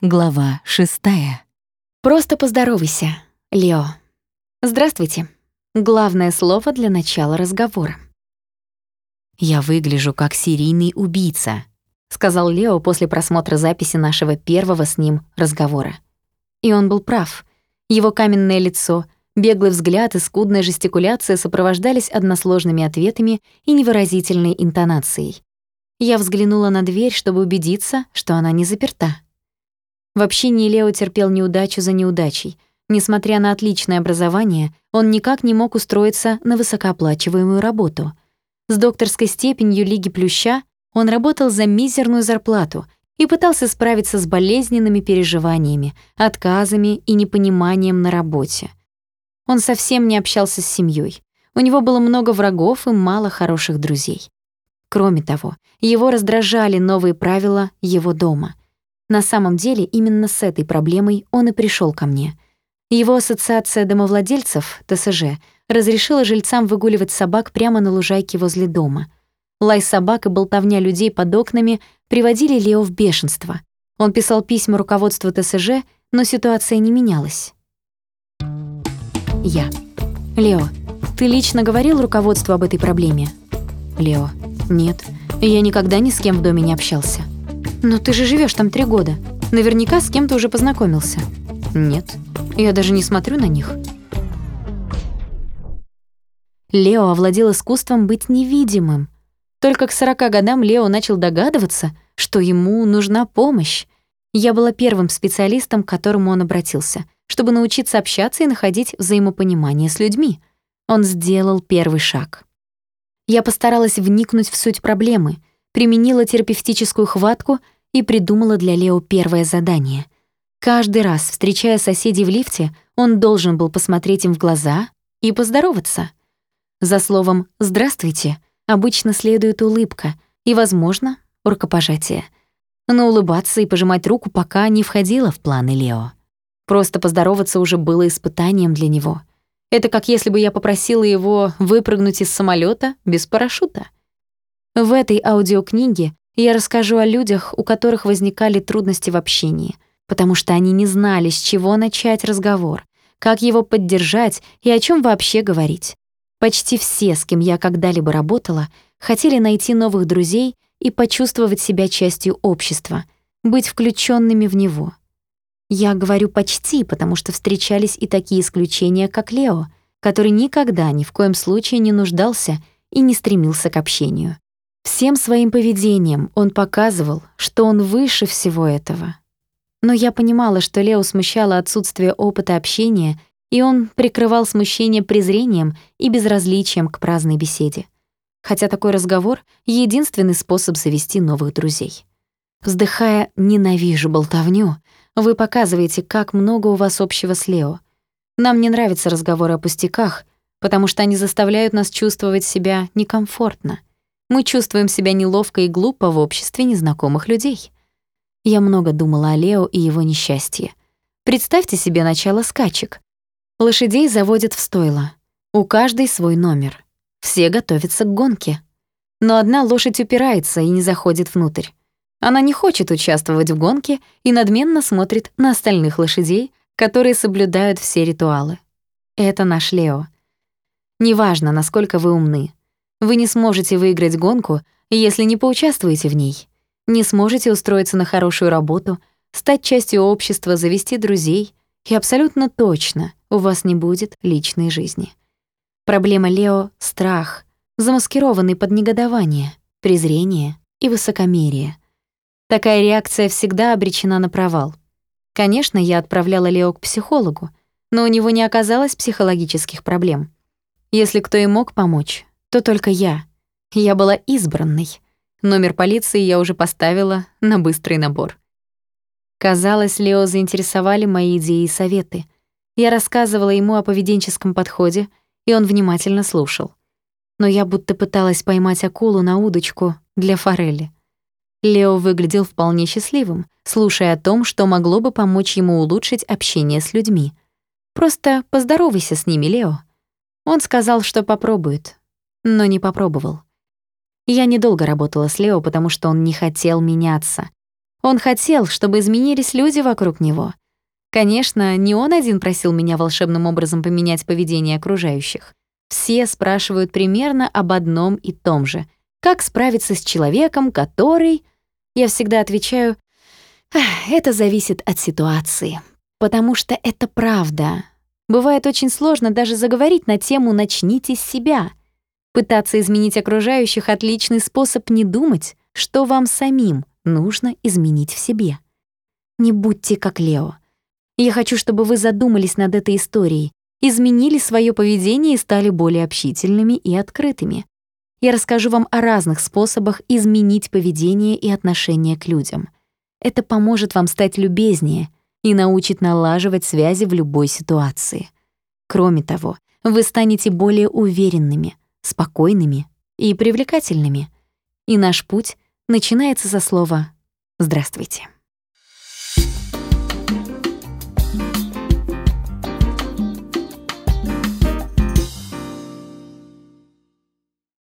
Глава шестая. Просто поздоровайся, Лео. Здравствуйте. Главное слово для начала разговора. «Я выгляжу как серийный убийца», — сказал Лео после просмотра записи нашего первого с ним разговора. И он был прав. Его каменное лицо, беглый взгляд и скудная жестикуляция сопровождались односложными ответами и невыразительной интонацией. Я взглянула на дверь, чтобы убедиться, что она не заперта. В общении Лео терпел неудачу за неудачей. Несмотря на отличное образование, он никак не мог устроиться на высокооплачиваемую работу. С докторской степенью Лиги Плюща он работал за мизерную зарплату и пытался справиться с болезненными переживаниями, отказами и непониманием на работе. Он совсем не общался с семьей. У него было много врагов и мало хороших друзей. Кроме того, его раздражали новые правила его дома — на самом деле, именно с этой проблемой он и пришел ко мне. Его ассоциация домовладельцев, ТСЖ, разрешила жильцам выгуливать собак прямо на лужайке возле дома. Лай собак и болтовня людей под окнами приводили Лео в бешенство. Он писал письма руководству ТСЖ, но ситуация не менялась. Я. Лео, ты лично говорил руководству об этой проблеме? Лео. Нет, я никогда ни с кем в доме не общался. «Но ты же живешь там три года. Наверняка с кем-то уже познакомился». «Нет, я даже не смотрю на них». Лео овладел искусством быть невидимым. Только к 40 годам Лео начал догадываться, что ему нужна помощь. Я была первым специалистом, к которому он обратился, чтобы научиться общаться и находить взаимопонимание с людьми. Он сделал первый шаг. Я постаралась вникнуть в суть проблемы, применила терапевтическую хватку — и придумала для Лео первое задание. Каждый раз, встречая соседей в лифте, он должен был посмотреть им в глаза и поздороваться. За словом «здравствуйте» обычно следует улыбка и, возможно, рукопожатие. Но улыбаться и пожимать руку пока не входило в планы Лео. Просто поздороваться уже было испытанием для него. Это как если бы я попросила его выпрыгнуть из самолета без парашюта. В этой аудиокниге я расскажу о людях, у которых возникали трудности в общении, потому что они не знали, с чего начать разговор, как его поддержать и о чем вообще говорить. Почти все, с кем я когда-либо работала, хотели найти новых друзей и почувствовать себя частью общества, быть включенными в него. Я говорю «почти», потому что встречались и такие исключения, как Лео, который никогда ни в коем случае не нуждался и не стремился к общению. Всем своим поведением он показывал, что он выше всего этого. Но я понимала, что Лео смущало отсутствие опыта общения, и он прикрывал смущение презрением и безразличием к праздной беседе. Хотя такой разговор — единственный способ завести новых друзей. Вздыхая «ненавижу болтовню», вы показываете, как много у вас общего с Лео. Нам не нравятся разговоры о пустяках, потому что они заставляют нас чувствовать себя некомфортно — мы чувствуем себя неловко и глупо в обществе незнакомых людей. Я много думала о Лео и его несчастье. Представьте себе начало скачек. Лошадей заводят в стойло. У каждой свой номер. Все готовятся к гонке. Но одна лошадь упирается и не заходит внутрь. Она не хочет участвовать в гонке и надменно смотрит на остальных лошадей, которые соблюдают все ритуалы. Это наш Лео. Неважно, насколько вы умны, вы не сможете выиграть гонку, если не поучаствуете в ней. Не сможете устроиться на хорошую работу, стать частью общества, завести друзей, и абсолютно точно у вас не будет личной жизни. Проблема Лео — страх, замаскированный под негодование, презрение и высокомерие. Такая реакция всегда обречена на провал. Конечно, я отправляла Лео к психологу, но у него не оказалось психологических проблем. Если кто и мог помочь, то только я. Я была избранной. Номер полиции я уже поставила на быстрый набор. Казалось, Лео заинтересовали мои идеи и советы. Я рассказывала ему о поведенческом подходе, и он внимательно слушал. Но я будто пыталась поймать акулу на удочку для форели. Лео выглядел вполне счастливым, слушая о том, что могло бы помочь ему улучшить общение с людьми. Просто поздоровайся с ними, Лео. Он сказал, что попробует, но не попробовал. Я недолго работала с Лео, потому что он не хотел меняться. Он хотел, чтобы изменились люди вокруг него. Конечно, не он один просил меня волшебным образом поменять поведение окружающих. Все спрашивают примерно об одном и том же. Как справиться с человеком, который... Я всегда отвечаю, это зависит от ситуации. Потому что это правда. Бывает очень сложно даже заговорить на тему «начните с себя». Пытаться изменить окружающих — отличный способ не думать, что вам самим нужно изменить в себе. Не будьте как Лео. Я хочу, чтобы вы задумались над этой историей, изменили свое поведение и стали более общительными и открытыми. Я расскажу вам о разных способах изменить поведение и отношение к людям. Это поможет вам стать любезнее и научит налаживать связи в любой ситуации. Кроме того, вы станете более уверенными, спокойными и привлекательными. И наш путь начинается со слова «Здравствуйте».